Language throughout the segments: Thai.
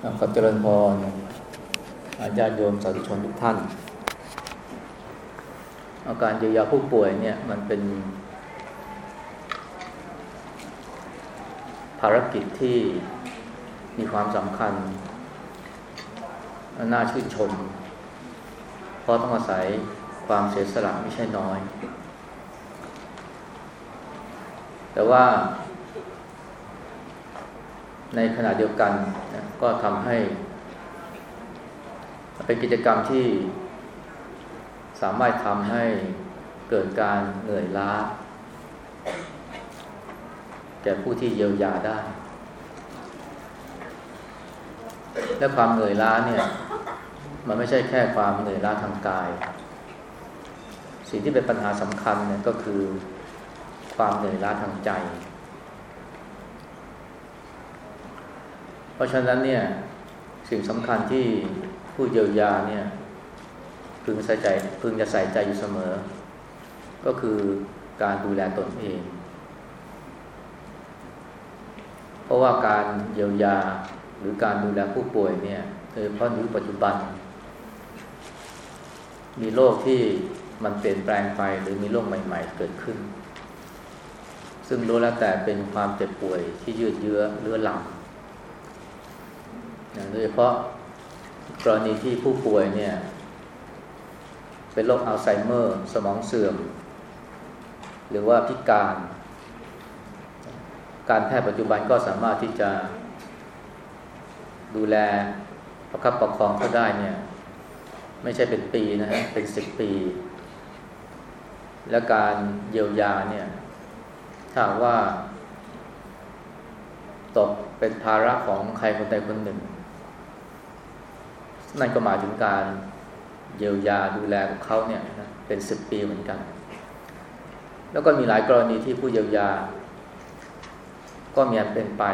ขอเจริญพรอาจารย์โยมสาธุชนทุกท่าน อาการเยียวยาผู้ป่วยเนี่ยมันเป็น ภารกิจที่มีความสำคัญ น่าชื่นชม เพราะต้องอาศัยความเสียสละไม่ใช่น้อย แต่ว่า ในขณะเดียวกันนะก็ทำให้ เป็นกิจกรรมที่สามารถทำให้เกิดการเหนื่อยล้า แก่ผู้ที่เยียวยาได้ และความเหนื่อยล้าเนี่ย มันไม่ใช่แค่ความเหนื่อยล้าทางกาย สิ่งที่เป็นปัญหาสำคัญเนี่ยก็คือความเหนื่อยล้าทางใจ เพราะฉะนั้นเนี่ยสิ่งสำคัญที่ผู้เยียวยาเนี่ยพึงใส่ใจพึงจะใส่ใจอยู่เสมอ ก็คือการดูแลตนเอง เพราะว่าการเยียวยาหรือการดูแลผู้ป่วยเนี่ยโดยเฉพาะในปัจจุบัน มีโรคที่มันเปลี่ยนแปลงไปหรือมีโรคใหม่ ๆ เกิดขึ้น ซึ่งรู้แล้วแต่เป็นความเจ็บป่วยที่ยืดเยื้อเรื้อรัง โดยเฉพาะกรณีที่ผู้ป่วยเนี่ย เป็นโรคอัลไซเมอร์ สมองเสื่อม หรือว่าพิการ การแพทย์ปัจจุบันก็สามารถที่จะดูแลประคับประคองเขาได้เนี่ย ไม่ใช่เป็นปีนะฮะเป็นสิบปี และการเยียวยาเนี่ยถ้าว่า ตกเป็นภาระของใครคนใดคนหนึ่ง นั่นก็หมายถึงการเยียวยาดูแลของเขาเนี่ยนะเป็นสิบปีเหมือนกัน แล้วก็มีหลายกรณีที่ผู้เยียวยา ก็มีเป็นไป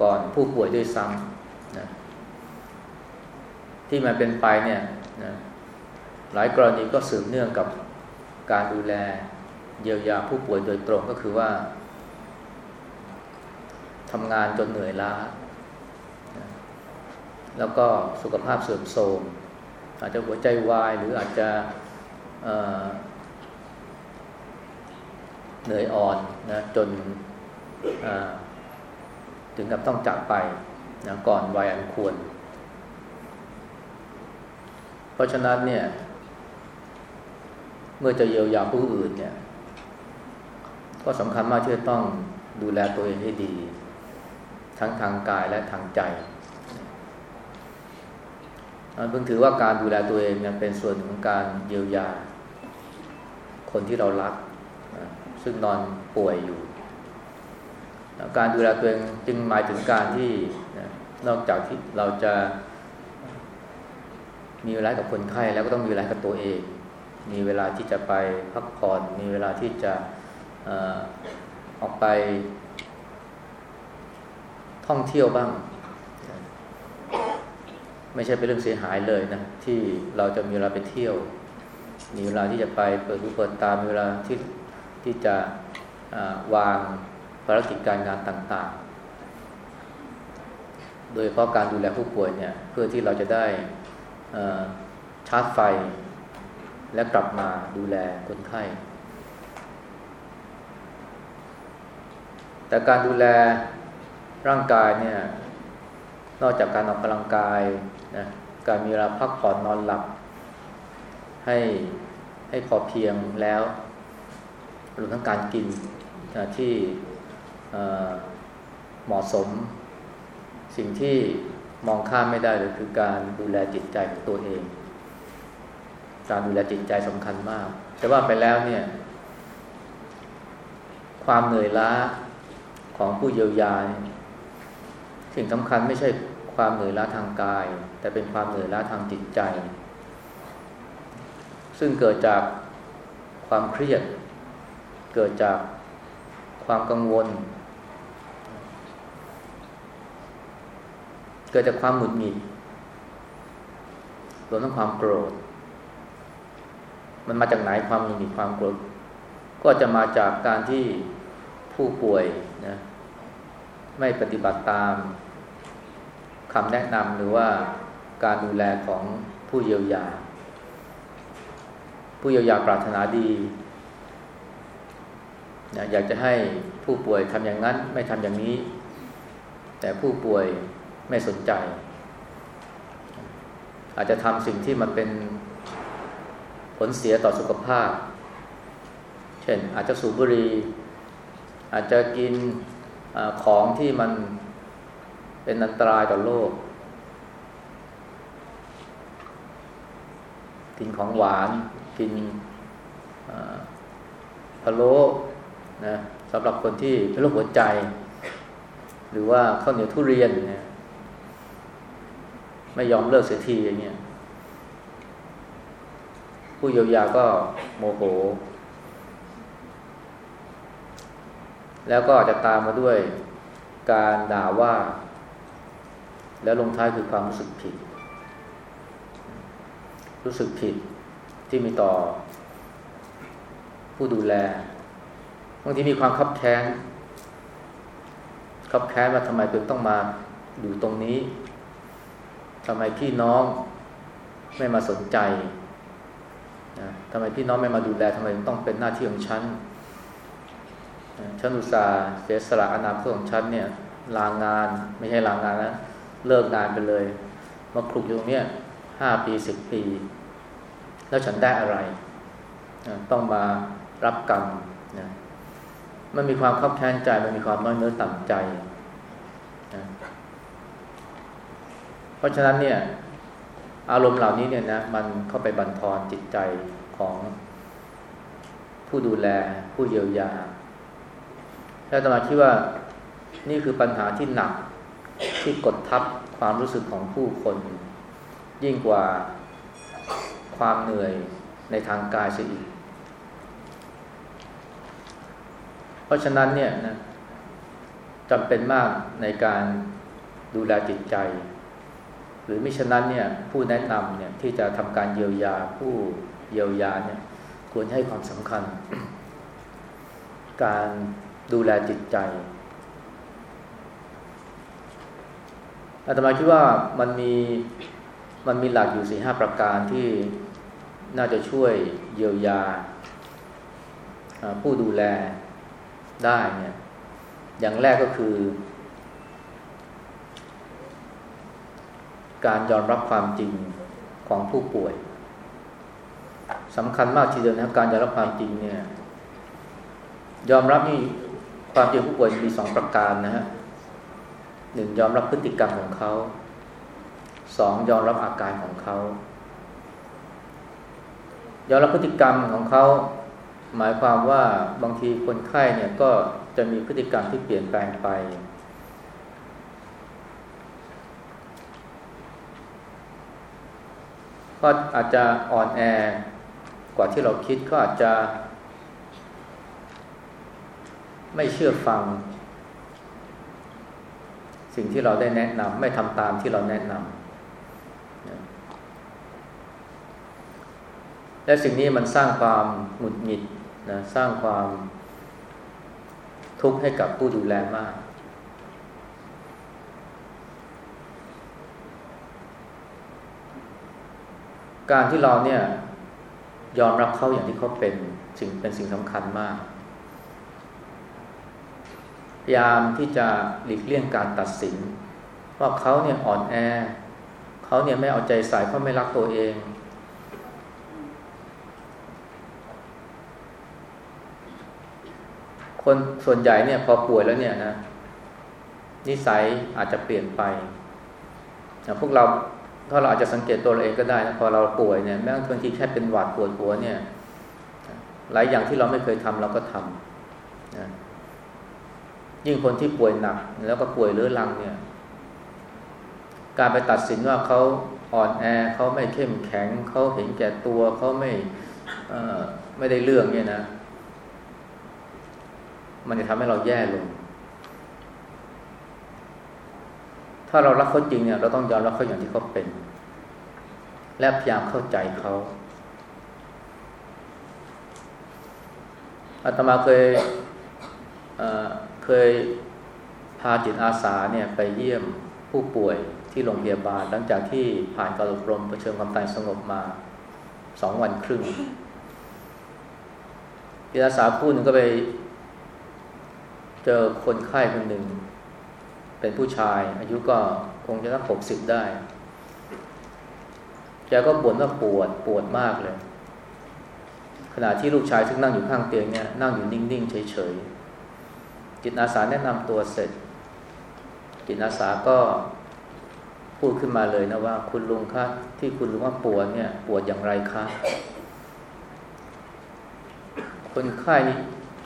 ก่อนผู้ป่วยด้วยซ้ำนะที่มันเป็นไปเนี่ยนะหลายกรณีก็สืบเนื่องกับการดูแลเยียวยาผู้ป่วยโดยตรงก็คือว่าทำงานจนเหนื่อยล้า แล้วก็สุขภาพเสื่อมโทรมอาจจะหัวใจวาย หรืออาจจะเเหนื่อยอ่อนนะจนถึงกับต้องจากไปนะก่อนวัยอันควร เพราะฉะนั้นเนี่ย เมื่อจะเยียวยาผู้อื่นเนี่ย ก็สำคัญมากที่จะต้องดูแลตัวเองให้ดี ทั้งทางกายและทางใจ เพิ่งถือว่าการดูแลตัวเองเนี่ยเป็นส่วนของการเยียวยา คนที่เรารัก ซึ่งนอนป่วยอยู่ การดูแลตัวเองจึงหมายถึงการที่นอกจากที่เราจะมีเวลากับคนไข้แล้วก็ต้องมีเวลากับตัวเอง มีเวลาที่จะไปพักผ่อน มีเวลาที่จะออกไปท่องเที่ยวบ้าง ไม่ใช่เป็นเรื่องเสียหายเลยนะ ที่เราจะมีเวลาไปเที่ยว มีเวลาที่จะไปเปิดหูเปิดตามีเวลาที่ที่จะวางภารกิจการงานต่างๆ โดยเพราะการดูแลผู้ป่วยเนี่ยเพื่อที่เราจะได้ชาร์จไฟ และกลับมาดูแลคนไข้ แต่การดูแลร่างกายเนี่ย นอกจากการออกกำลังกายนะการมีเวลาพักผ่อนนอนหลับ ให้ให้พอเพียงแล้วรวมทั้งการกินนะที่เหมาะสม สิ่งที่มองข้ามไม่ได้เลยคือการดูแลจิตใจของตัวเอง การดูแลจิตใจสำคัญมาก แต่ว่าไปแล้วเนี่ย ความเหนื่อยล้าของผู้เยียวยาสิ่งสำคัญไม่ใช่ ความเหนื่อยล้าทางกาย แต่เป็นความเหนื่อยล้าทางจิตใจ ซึ่งเกิดจากความเครียด เกิดจากความกังวล เกิดจากความหงุดหงิดรวมทั้งความโกรธ มันมาจากไหนความหงุดหงิดความโกรธ ก็จะมาจากการที่ผู้ป่วยนะไม่ปฏิบัติตาม คำแนะนำหรือว่าการดูแลของผู้เยียวยา ผู้เยียวยาปรารถนาดีนะอยากจะให้ผู้ป่วยทำอย่างนั้นไม่ทำอย่างนี้ แต่ผู้ป่วยไม่สนใจ อาจจะทำสิ่งที่มันเป็นผลเสียต่อสุขภาพ เช่นอาจจะสูบบุหรี่อาจจะกินอของที่มัน เป็นอันตรายต่อโลก กินของหวาน กินพะโล้นะสำหรับคนที่เป็นโรคหัวใจ หรือว่าข้าวเหนียวทุเรียนเนี่ยไม่ยอมเลิกเสียทีอย่างเงี้ยผู้เยียวยาก็โมโห แล้วก็จะตามมาด้วยการด่าว่า แล้วลงท้ายคือความรู้สึกผิด รู้สึกผิดที่มีต่อ ผู้ดูแลบางทีมีความคับแค้นคับแค้นว่าทำไมเพิ่งต้องมาอยู่ตรงนี้ทำไมพี่น้องไม่มาสนใจนะทำไมพี่น้องไม่มาดูแลทำไมต้องเป็นหน้าที่ของฉันฉันอุตส่าห์เสียสละอนาคตของฉันเนี่ยลางงาน ไม่ใช่ลางงานแล้ว เลิกงานไปเลยมาคลุกอยู่ตรงนี้ห้าปีสิบปี แล้วฉันได้อะไรต้องมารับกรรมนะมันมีความคับแค้นใจ มันมีความน้อยเนื้อต่ำใจนะเพราะฉะนั้นเนี่ย อารมณ์เหล่านี้เนี่ยนะมันเข้าไปบั่นทอนจิตใจของผู้ดูแลผู้เยียวยาแล้วตมาคิดว่านี่คือปัญหาที่หนัก ที่กดทับความรู้สึกของผู้คน ยิ่งกว่าความเหนื่อยในทางกายเสียอีก เพราะฉะนั้นเนี่ยนะจำเป็นมากในการดูแลจิตใจ หรือมิฉะนั้นเนี่ยผู้แนะนำเนี่ยที่จะทำการเยียวยาผู้เยียวยาเนี่ยควรให้ความสำคัญ การดูแลจิตใจ อาตมาคิดว่ามันมีมันมีหลักอยู่สี่ห้าประการที่น่าจะช่วยเยียวยา ผู้ดูแลได้เนี่ยอย่างแรกก็คือ การยอมรับความจริงของผู้ป่วยสำคัญมากทีเดียวนะการยอมรับความจริงเนี่ยยอมรับนี่ความจริงผู้ป่วยมีสองประการนะฮะ หนึ่งยอมรับพฤติกรรมของเขาสองยอมรับอาการของเขายอมรับพฤติกรรมของเขาหมายความว่าบางทีคนไข้เนี่ยก็จะมีพฤติกรรมที่เปลี่ยนแปลงไป ก็อาจจะอ่อนแอกว่าที่เราคิดก็อาจจะ ไม่เชื่อฟัง สิ่งที่เราได้แนะนำไม่ทำตามที่เราแนะนำและสิ่งนี้มันสร้างความหงุดหงิดนะสร้างความทุกข์ให้กับผู้ดูแลมาก การที่เราเนี่ยยอมรับเขาอย่างที่เขาเป็นสิ่งเป็นสิ่งสำคัญมาก ยายามที่จะหลีกเลี่ยงการตัดสิน ว่าเขาเนี่ยอ่อนแอเขาเนี่ยไม่เอาใจใส่เขาไม่รักตัวเอง คนส่วนใหญ่เนี่ยพอป่วยแล้วเนี่ยนะนิสัยอาจจะเปลี่ยนไปพวกเราถ้าเราอาจจะสังเกตตัวเราเองก็ได้นะพอเราป่วยเนี่ยแม้บางทีแค่เป็นหวัดปวดหัวเนี่ยหลายอย่างที่เราไม่เคยทำเราก็ทำนะ ยิ่งคนที่ป่วยหนัก แล้วก็ป่วยเรื้อรังเนี่ย การไปตัดสินว่าเขาอ่อนแอเขาไม่เข้มแข็งเขาเห็นแก่ตัวเขาไม่ไม่ได้เรื่องเนี่ยนะ มันจะทำให้เราแย่ลง ถ้าเรารักเขาจริงเนี่ย เราต้องยอมรับเขาอย่างที่เขาเป็น และพยายามเข้าใจเขาอาตมาเคย เคยพาจิตอาสาเนี่ยไปเยี่ยมผู้ป่วยที่โรงพยาบาล หลังจากที่ผ่านการอบรมเผชิญความตายสงบมาสองวันครึ่งจิตอาสาคู่นึงก็ไปเจอคนไข้คนหนึ่ง เป็นผู้ชาย อายุก็คงจะสักหกสิบได้แกก็บ่นว่าปวดปวดมากเลย ขณะที่ลูกชายซึ่งนั่งอยู่ข้างเตียงเนี่ยนั่งอยู่นิ่ง ๆ เฉยๆ จิตอาสาแนะนำตัวเสร็จ จิตอาสาก็พูดขึ้นมาเลยนะว่า คุณลุงคะที่คุณลุงว่าปวดเนี่ย ปวดอย่างไรคะคนไข้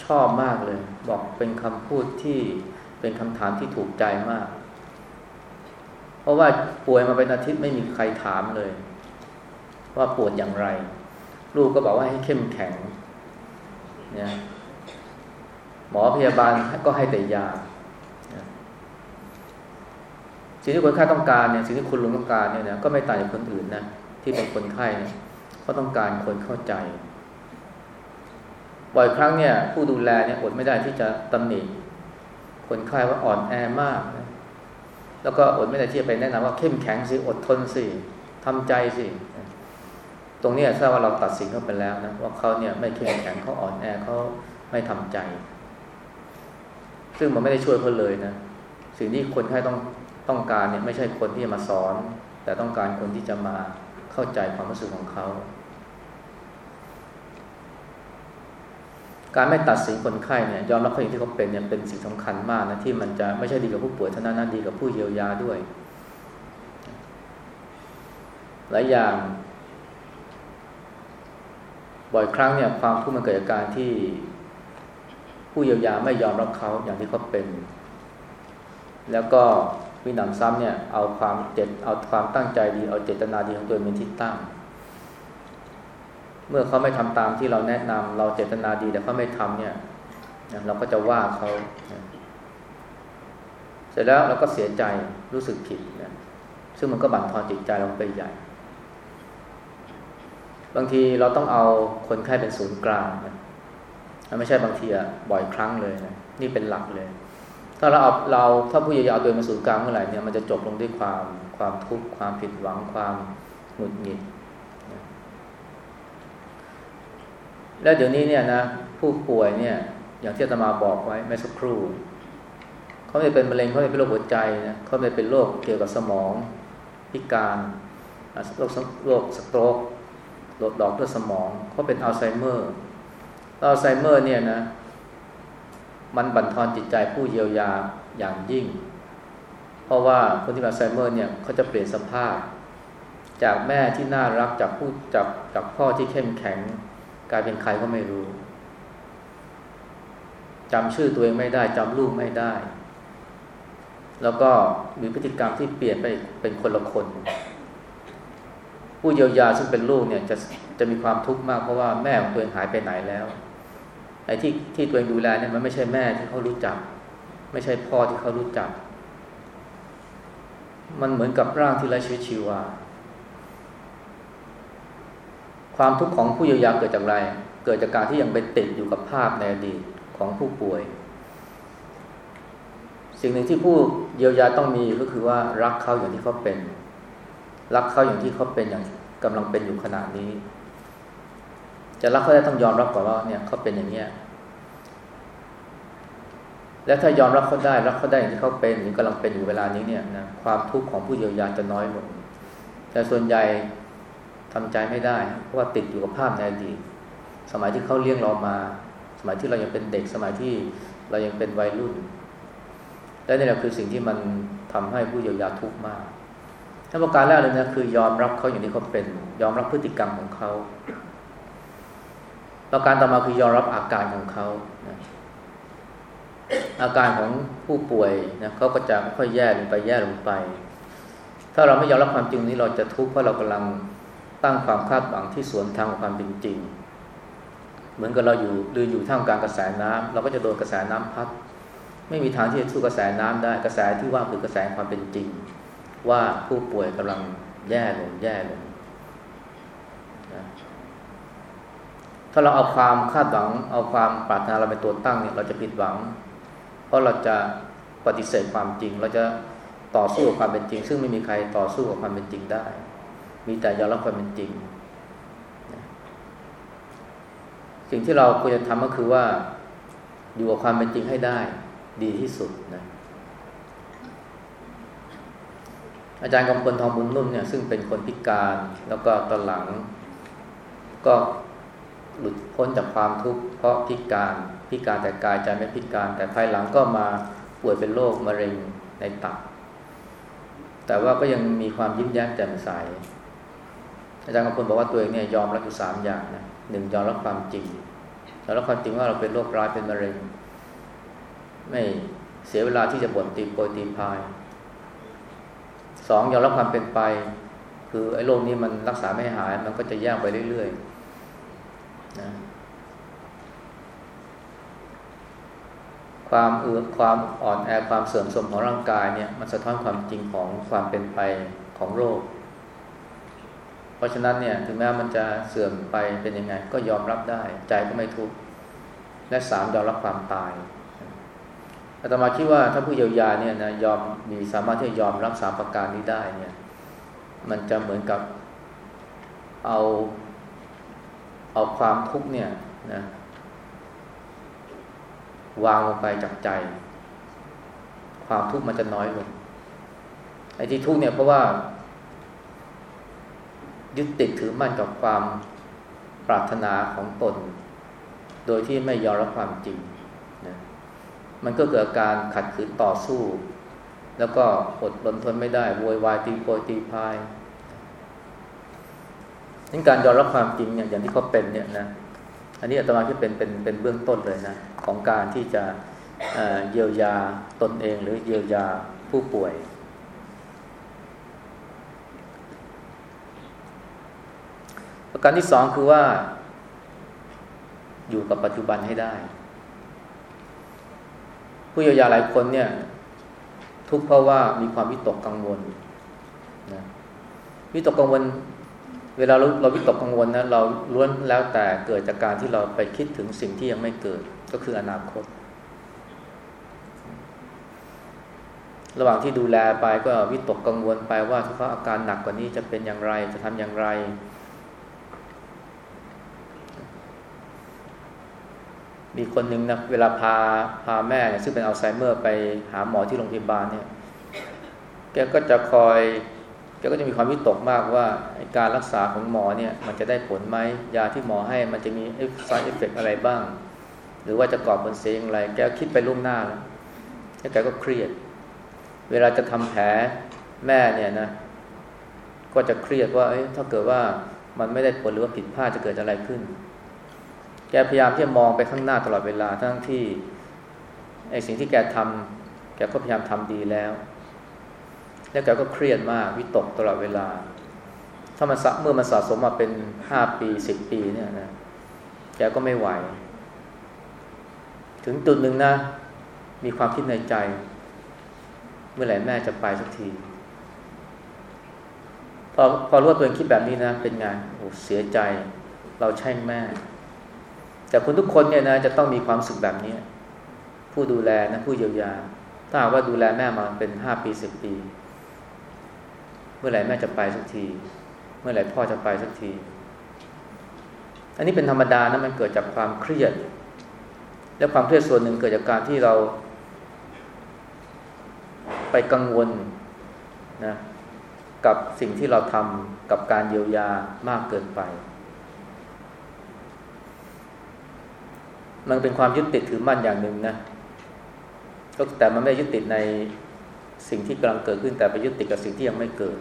ชอบมากเลย บอกเป็นคำพูดที่เป็นคำถามที่ถูกใจมาก เพราะว่าป่วยมาเป็นอาทิตย์ไม่มีใครถามเลย ว่าปวดอย่างไร ลูกก็บอกว่าให้เข้มแข็งเนี่ย หมอพยาบาลก็ให้แต่ยาสิ่งที่คนไข้ต้องการเนี่ยสิ่งที่คุณลุงต้องการเนี่ยนะก็ไม่ต่างจากคนอื่นนะที่เป็นคนไข้เนี่ยเขาต้องการคนเข้าใจบ่อยครั้งเนี่ย ผู้ดูแลเนี่ยอดไม่ได้ที่จะตำหนิคนไข้ว่าอ่อนแอมากนะแล้วก็อดไม่ได้ที่จะไปแนะนำว่าเข้มแข็งสิอดทนสิทำใจสิตรงนี้ทราบว่าเราตัดสินเขาไปแล้วนะว่าเขาเนี่ยไม่เข้มแข็งเขาอ่อนแอเขาไม่ทำใจ ซึ่งมันไม่ได้ช่วยเขาเลยนะ สิ่งที่คนไข้ต้องต้องการเนี่ยไม่ใช่คนที่จะมาสอน แต่ต้องการคนที่จะมาเข้าใจความรู้สึกของเขา การไม่ตัดสินคนไข้เนี่ยยอมรับเขาอย่างที่เขาเป็นเนี่ยเป็นสิ่งสำคัญมากนะที่มันจะไม่ใช่ดีกับผู้ป่วยเท่านั้นนะดีกับผู้เยียวยาด้วย หลายอย่าง บ่อยครั้งเนี่ยความทุกข์มันเกิดจากการที่ ผู้เยียวยาไม่ยอมรับเขาอย่างที่เขาเป็น แล้วก็มีหนำซ้ำเนี่ยเอาความเจตเอาความตั้งใจดี เอาเจตนาดีของตัวเองเป็นที่ตั้ง เมื่อเขาไม่ทำตามที่เราแนะนำเราเจตนาดีแต่เขาไม่ทำเนี่ยเราก็จะว่าเขาเสร็จแล้วเราก็เสียใจรู้สึกผิดนะซึ่งมันก็บั่นทอนจิตใจเราไปใหญ่ บางทีเราต้องเอาคนไข้เป็นศูนย์กลางนะ ไม่ใช่บางทีอะบ่อยครั้งเลยนะนี่เป็นหลักเลย ถ้าเราเอาเราถ้าผู้ใหญ่เอาตัวมาสู่กลางเมื่อไหร่เนี่ยมันจะจบลงด้วยความความทุกข์ความผิดหวังความหงุดหงิดและเดี๋ยวนี้เนี่ยนะผู้ป่วยเนี่ย อย่างที่ตมาบอกไว้ไม่สักครู่เขาไม่เป็นมะเร็งเขาไม่เป็นโรคหัวใจนะเขาไม่เป็นโรคเกี่ยวกับสมองพิการโรคโรค stroke หลอดเลือดสมองเขาเป็นอัลไซเมอร์ อัลไซเมอร์เนี่ยนะ มันบั่นทอนจิตใจผู้เยียวยาอย่างยิ่ง เพราะว่าคนที่มีอัลไซเมอร์เนี่ยเขาจะเปลี่ยนสภาพ จากแม่ที่น่ารักจากผู้จากจากพ่อที่เข้มแข็ง กลายเป็นใครก็ไม่รู้จำชื่อตัวเองไม่ได้จำลูกไม่ได้ แล้วก็มีพฤติกรรมที่เปลี่ยนไปเป็นคนละคน ผู้เยียวยาซึ่งเป็นลูกเนี่ยจะจะมีความทุกข์มากเพราะว่าแม่ของตัวเองหายไปไหนแล้ว ไอ้ที่ที่ตัวเองดูแลเนี่ยมันไม่ใช่แม่ที่เขารู้จัก ไม่ใช่พ่อที่เขารู้จัก มันเหมือนกับร่างที่ไร้ชีวิตชีวา ความทุกข์ของผู้เยียวยาเกิดจากอะไร เกิดจากการที่ยังไปติดอยู่กับภาพในอดีตของผู้ป่วย สิ่งหนึ่งที่ผู้เยียวยาต้องมีก็คือว่ารักเขาอย่างที่เขาเป็น รักเขาอย่างที่เขาเป็นอย่างกำลังเป็นอยู่ขณะนี้ จะรักเขาได้ต้องยอมรับก่อนว่าเนี่ยเขาเป็นอย่างเนี้ยและถ้ายอมรับเขาได้รักเขาได้อย่างที่เขาเป็นหรือกำลังเป็นอยู่เวลานี้เนี่ยนะความทุกข์ของผู้เยียวยาจะน้อยลงแต่ส่วนใหญ่ทำใจไม่ได้ เพราะว่าติดอยู่กับภาพในอดีตสมัยที่เขาเลี้ยงเรามา สมัยที่เรายังเป็นเด็กสมัยที่เรายังเป็นวัยรุ่น และนี่แหละคือสิ่งที่มันทำให้ผู้เยียวยาทุกข์มากถ้าประการแรกเลยนะคือยอมรับเขาอย่างที่เขาเป็น ยอมรับพฤติกรรมของเขา แล้วการต่อมาคือยอมรับอาการของเขานะอาการของผู้ป่วยนะเขาก็จะค่อยแย่ลงไปแย่ลงไป ถ้าเราไม่ยอมรับความจริงนี้เราจะทุกข์เพราะเรากำลังตั้งความคาดหวังที่สวนทางกับความเป็นจริง เหมือนกับเราอยู่ดืออยู่ท่ามกลางกระแสน้ำเราก็จะโดนกระแสน้ำพัดไม่มีทางที่จะสู้กระแสน้ำได้ กระแสที่ว่าคือกระแสความเป็นจริง ว่าผู้ป่วยกำลังแย่ลงแย่ลง ถ้าเราเอาความคาดหวัง เอาความปรารถนาเราเป็นตัวตั้งเนี่ยเราจะผิดหวัง เพราะเราจะปฏิเสธความจริง เราจะต่อสู้กับความเป็นจริง ซึ่งไม่มีใครต่อสู้กับความเป็นจริงได้ มีแต่ยอมรับความเป็นจริง สิ่งที่เราควรจะทำก็คือว่าอยู่กับความเป็นจริงให้ได้ดีที่สุดนะอาจารย์กำพลทองบุญนุ่มเนี่ยซึ่งเป็นคนพิการแล้วก็ตอนหลัง ก็ หลุดพ้นจากความทุกข์เพราะพิการพิการแต่กายใจไม่พิการ แต่ภายหลังก็มาป่วยเป็นโรคมะเร็งในตับ แต่ว่าก็ยังมีความยิ้มแย้มแจ่มใส อาจารย์กำพลบอกว่าตัวเองเนี่ยยอมรับอยู่สามอย่างนะหนึ่งยอมรับความจริงยอมรับความจริงว่าเราเป็นโรคร้ายเป็นมะเร็ง ไม่เสียเวลาที่จะบ่นตีโปรตีพายสองยอมรับความเป็นไป คือไอ้โรคนี้มันรักษาไม่หาย มันก็จะแย่ไปเรื่อยๆ นะความเอือความอ่อนแอความเสื่อมโทรมของร่างกายเนี่ย มันสะท้อนความจริงของความเป็นไปของโรค เพราะฉะนั้นเนี่ยถึงแม้มันจะเสื่อมไปเป็นยังไง ก็ยอมรับได้ ใจก็ไม่ทุกข์และสามยอมรับความตายอาตมาคิดว่าถ้าผู้เยียวยาเนี่ยนะยอมมีสามารถที่จะยอมรับสามประการนี้ได้เนี่ย มันจะเหมือนกับเอา เอาความทุกข์เนี่ยนะวางลงไปจากใจ ความทุกข์มันจะน้อยลงไอ้ที่ทุกข์เนี่ยเพราะว่า ยึดติดถือมั่นกับความปรารถนาของตน โดยที่ไม่ยอมรับความจริงนะมันก็เกิดการขัดขืนต่อสู้ แล้วก็อดทนทนไม่ได้โวยวายตีโพยตีพาย นี่การยอมรับความจริงเนี่ยอย่างที่เขาเป็นเนี่ยนะอันนี้อาตมาที่เป็นเป็นเป็นเบื้องต้นเลยนะของการที่จะเยียวยาตนเองหรือเยียวยาผู้ป่วย ประการที่สองคือว่า อยู่กับปัจจุบันให้ได้ ผู้เยียวยาหลายคนเนี่ย ทุกเพราะว่ามีความวิตกกังวลนะวิตกกังวล เวลาเราเราวิตกกังวลนะเราล้วนแล้วแต่เกิดจากการที่เราไปคิดถึงสิ่งที่ยังไม่เกิดก็คืออนาคต ระหว่างที่ดูแลไปก็วิตกกังวลไปว่าถ้าเขาอาการหนักกว่านี้จะเป็นอย่างไรจะทำอย่างไร มีคนหนึ่งนะเวลาพาพาแม่ซึ่งเป็นอัลไซเมอร์ไปหาหมอที่โรงพยาบาลเนี่ยแกก็จะคอย แกก็จะมีความวิตกมากว่าการรักษาของหมอเนี่ยมันจะได้ผลไหมยาที่หมอให้มันจะมี side effect อะไรบ้าง หรือว่าจะก่อผลเสียอย่างไร แกคิดไปล่วงหน้าแล้วแกก็เครียด เวลาจะทำแผลแม่เนี่ยนะก็จะเครียดว่าถ้าเกิดว่ามันไม่ได้ผลหรือว่าผิดพลาดจะเกิดอะไรขึ้น แกพยายามที่จะมองไปข้างหน้าตลอดเวลาทั้งที่ไอ้สิ่งที่แกทำแกก็พยายามทำดีแล้ว แล้วแกก็เครียดมากวิตกตลอดเวลา ถ้ามันสะเมื่อมันสะสมมาเป็นห้าปีสิบปีเนี่ยนะแกก็ไม่ไหว ถึงจุดหนึ่งนะ มีความคิดในใจ เมื่อไหร่แม่จะไปสักทีพอพอรู้ว่าตัวเองคิดแบบนี้นะ เป็นไงโอ้เสียใจ เราแช่งแม่ แต่คนทุกคนเนี่ยนะจะต้องมีความสุขแบบนี้ ผู้ดูแลนะผู้เยียวยา ถ้าหากว่าดูแลแม่มาเป็นห้าปีสิบปี เมื่อไหร่แม่จะไปสักที เมื่อไหร่พ่อจะไปสักที อันนี้เป็นธรรมดานะมันเกิดจากความเครียด และความเครียดส่วนหนึ่งเกิดจากการที่เรา ไปกังวลนะกับสิ่งที่เราทำกับการเยียวยามากเกินไป มันเป็นความยึดติดถือมั่นอย่างหนึ่งนะ ก็แต่มันไม่ยึดติดใน สิ่งที่กำลังเกิดขึ้นแต่ไปยึดติดกับสิ่งที่ยังไม่เกิด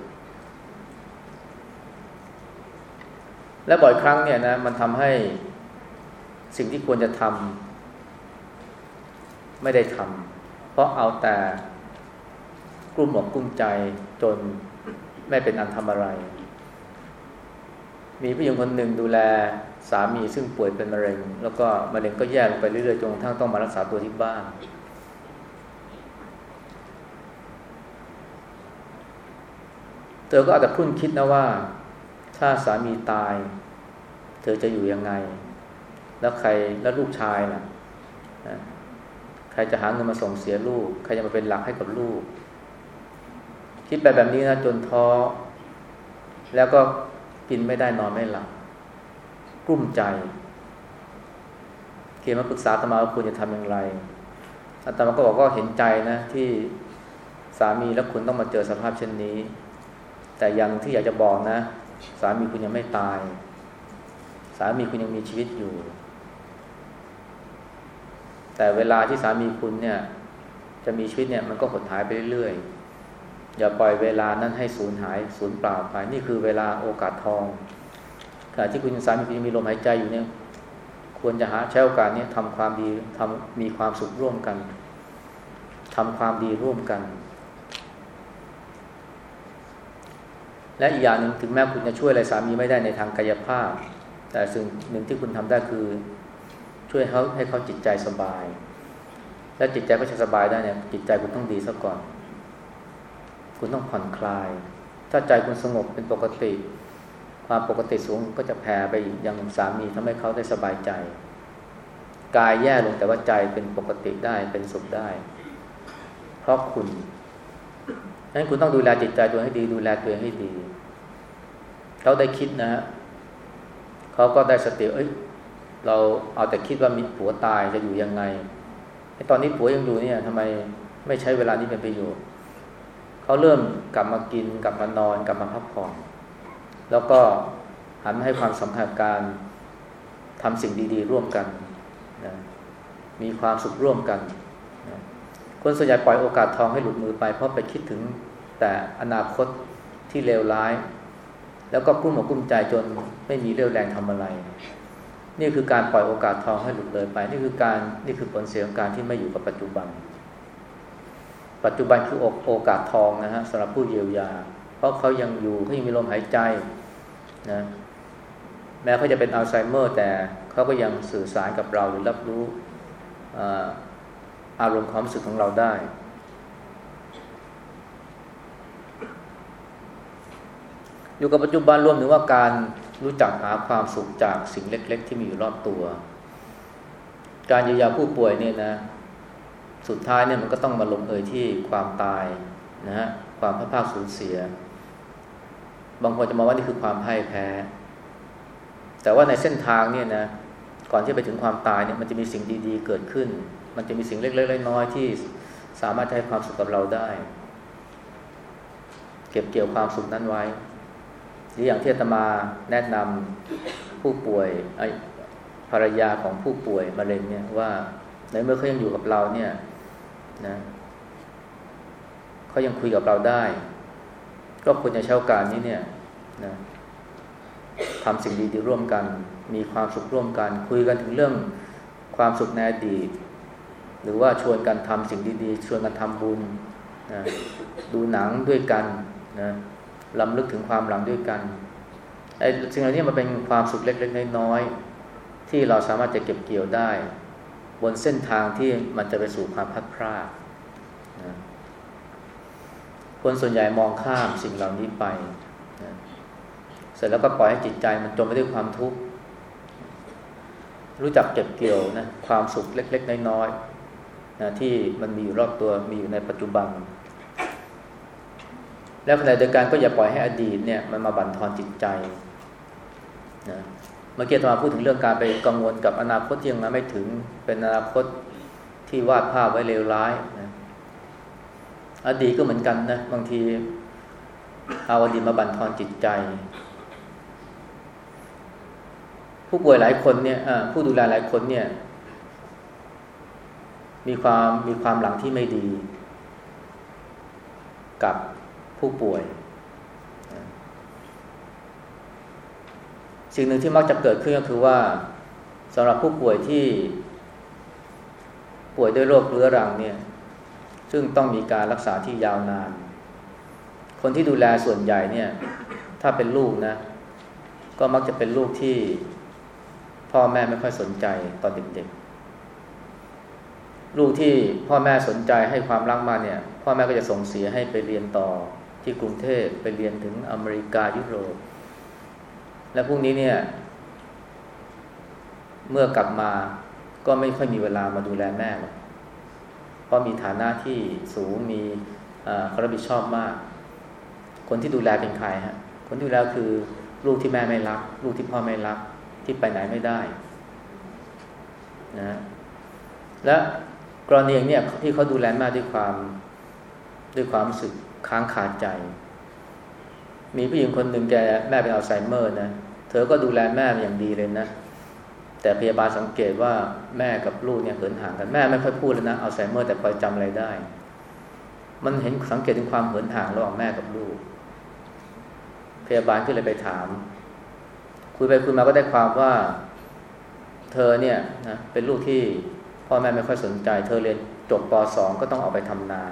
และบ่อยครั้งเนี่ยนะมันทำให้สิ่งที่ควรจะทำไม่ได้ทำเพราะเอาแต่กลุ้มอกกลุ้มใจจนไม่เป็นอันทำอะไร มีผู้หญิงคนหนึ่งดูแลสามีซึ่งป่วยเป็นมะเร็ง แล้วก็มะเร็งก็แย่ลงไปเรื่อยๆจนกระทั่งต้องมารักษาตัวที่บ้าน เธอก็อาจจะพุ่นคิดนะว่า ถ้าสามีตาย เธอจะอยู่ยังไง แล้วใครแล้วลูกชายล่ะใครจะหาเงินมาส่งเสียลูก ใครจะมาเป็นหลักให้กับลูก คิดไปแบบนี้นะจนท้อแล้วก็กินไม่ได้นอนไม่หลับกลุ้มใจเขียนมาปรึกษาตมาว่าคุณจะทำอย่างไรอาตมาก็บอกก็เห็นใจนะที่สามีและคุณต้องมาเจอสภาพเช่นนี้ แต่ยังที่อยากจะบอกนะ สามีคุณยังไม่ตาย สามีคุณยังมีชีวิตอยู่ แต่เวลาที่สามีคุณเนี่ย จะมีชีวิตเนี่ยมันก็หดหายไปเรื่อยๆอย่าปล่อยเวลานั้นให้สูญหายสูญเปล่าไปนี่คือเวลาโอกาสทองขณะที่คุณสามีคุณยังมีลมหายใจอยู่เนี่ยควรจะหาใช้โอกาสนี้ทำความดีทำมีความสุขร่วมกันทำความดีร่วมกัน และอีกอย่างหนึ่งถึงแม้คุณจะช่วยอะไรสามีไม่ได้ในทางกายภาพ แต่สิ่งหนึ่งที่คุณทำได้คือช่วยเขาให้เขาจิตใจสบาย และจิตใจเขาจะสบายได้เนี่ยจิตใจคุณต้องดีซะก่อน คุณต้องผ่อนคลาย ถ้าใจคุณสงบเป็นปกติ ความปกติสูงก็จะแผ่ไปยังสามีทำให้เขาได้สบายใจ กายแย่ลงแต่ว่าใจเป็นปกติได้เป็นสุขได้ เพราะคุณ นั้นคุณต้องดูแลจิตใจตัวให้ดี ดูแลตัวเองให้ดี เขาได้คิดนะฮะเขาก็ได้สติเอ้ย เราเอาแต่คิดว่ามีผัวตายจะอยู่ยังไงไอ้ตอนนี้ผัวยังอยู่เนี่ยทำไมไม่ใช้เวลานี้เป็นประโยชน์เขาเริ่มกลับมากิน กลับมานอน กลับมาพักผ่อน แล้วก็หันมาให้ความสำคัญการทำสิ่งดี ๆ ร่วมกันนะมีความสุขร่วมกัน คนส่วนใหญ่ปล่อยโอกาสทองให้หลุดมือไปเพราะไปคิดถึงแต่อนาคตที่เลวร้าย แล้วก็กุ้มอกกุ้มใจจนไม่มีเรี่ยวแรงทำอะไร นี่คือการปล่อยโอกาสทองให้หลุดเลยไป นี่คือการนี่คือผลเสียของการที่ไม่อยู่กับปัจจุบัน ปัจจุบันคือโอกาสทองนะฮะสำหรับผู้เยียวยา เพราะเขายังอยู่เขายังมีลมหายใจนะแม้เขาจะเป็นอัลไซเมอร์ แต่เขาก็ยังสื่อสารกับเราหรือรับรู้ อารมณ์ความรู้สึกของเราได้ อยู่กับปัจจุบันรวมถึงว่าการรู้จักหาความสุขจากสิ่งเล็ก ๆ ที่มีอยู่รอบตัว การเยียวยาผู้ป่วยเนี่ยนะ สุดท้ายเนี่ยมันก็ต้องมาลงเอยที่ความตายนะฮะความพลาดพาสูญเสีย บางคนจะมองว่านี่คือความพ่ายแพ้ แต่ว่าในเส้นทางเนี่ยนะ ก่อนที่ไปถึงความตายเนี่ยมันจะมีสิ่งดี ๆ เกิดขึ้น มันจะมีสิ่งเล็กๆน้อยๆที่สามารถให้ความสุขกับเราได้ เก็บเกี่ยวความสุขนั้นไว้หรืออย่างที่อาตมาแนะนำผู้ป่วยภรรยาของผู้ป่วยมะเร็งเนี่ยว่าในเมื่อเขายังอยู่กับเราเนี่ยนะเขายังคุยกับเราได้ ก็ควรจะใช้โอกาสนี้เนี่ยนะทำสิ่งดีๆร่วมกัน มีความสุขร่วมกัน คุยกันถึงเรื่องความสุขในอดีต หรือว่าชวนกันทำสิ่งดีๆ ชวนกันทำบุญนะดูหนังด้วยกันนะลำลึกถึงความหลังด้วยกันไอ้สิ่งเหล่านี้มันเป็นความสุขเล็กๆน้อยๆที่เราสามารถจะเก็บเกี่ยวได้ บนเส้นทางที่มันจะไปสู่ความพัดพลาดนะคนส่วนใหญ่มองข้ามสิ่งเหล่านี้ไปนะเสร็จแล้วก็ปล่อยให้จิตใจมันจมไปด้วยความทุกข์รู้จักเก็บเกี่ยวนะความสุขเล็ก ๆ น้อยๆ นะที่มันมีอยู่รอบตัวมีอยู่ในปัจจุบัน แล้วขณะเดียวกันก็อย่าปล่อยให้อดีตเนี่ยมันมาบั่นทอนจิตใจนะเมื่อกี้ตมาพูดถึงเรื่องการไปกังวลกับอนาคตที่ยังมาไม่ถึงเป็นอนาคตที่วาดภาพไว้เลวร้ายนะอดีตก็เหมือนกันนะบางทีเอาอดีตมาบั่นทอนจิตใจ ผู้ป่วยหลายคนเนี่ยผู้ดูแลหลายคนเนี่ย มีความมีความหลังที่ไม่ดี กับผู้ป่วย สิ่งหนึ่งที่มักจะเกิดขึ้นก็คือว่าสำหรับผู้ป่วยที่ป่วยด้วยโรคเรื้อรังเนี่ยซึ่งต้องมีการรักษาที่ยาวนาน คนที่ดูแลส่วนใหญ่เนี่ย ถ้าเป็นลูกนะ ก็มักจะเป็นลูกที่พ่อแม่ไม่ค่อยสนใจตอนเด็กๆ ลูกที่พ่อแม่สนใจให้ความรักมาเนี่ย พ่อแม่ก็จะส่งเสียให้ไปเรียนต่อที่กรุงเทพไปเรียนถึงอเมริกายุโรป และพวกนี้เนี่ย เมื่อกลับมาก็ไม่ค่อยมีเวลามาดูแลแม่หรอกราะมีฐานะที่สูงมีเขามรับผิดชอบมาก คนที่ดูแลเป็นใครฮะคนที่ดูแลคือลูกที่แม่ไม่รัก ลูกที่พ่อไม่รัก ที่ไปไหนไม่ได้นะและ รณีอย่างนี้ที่เขาดูแลแม่ด้วยความด้วยความรู้สึกค้างคาใจ มีผู้หญิงคนหนึ่งแกแม่เป็นอัลไซเมอร์นะเธอก็ดูแลแม่อย่างดีเลยนะ แต่พยาบาลสังเกตว่าแม่กับลูกเนี่ยเหินห่างกันแม่ไม่ค่อยพูดแล้วนะอัลไซเมอร์แต่พอจำอะไรได้ มันเห็นสังเกตถึงความเหินห่างระหว่างแม่กับลูก พยาบาลก็เลยไปถาม คุยไปคุยมาก็ได้ความว่า เธอเนี่ยนะเป็นลูกที่ พ่อแม่ไม่ค่อยสนใจ เธอเรียนจบป .2 ก็ต้องออกไปทำนา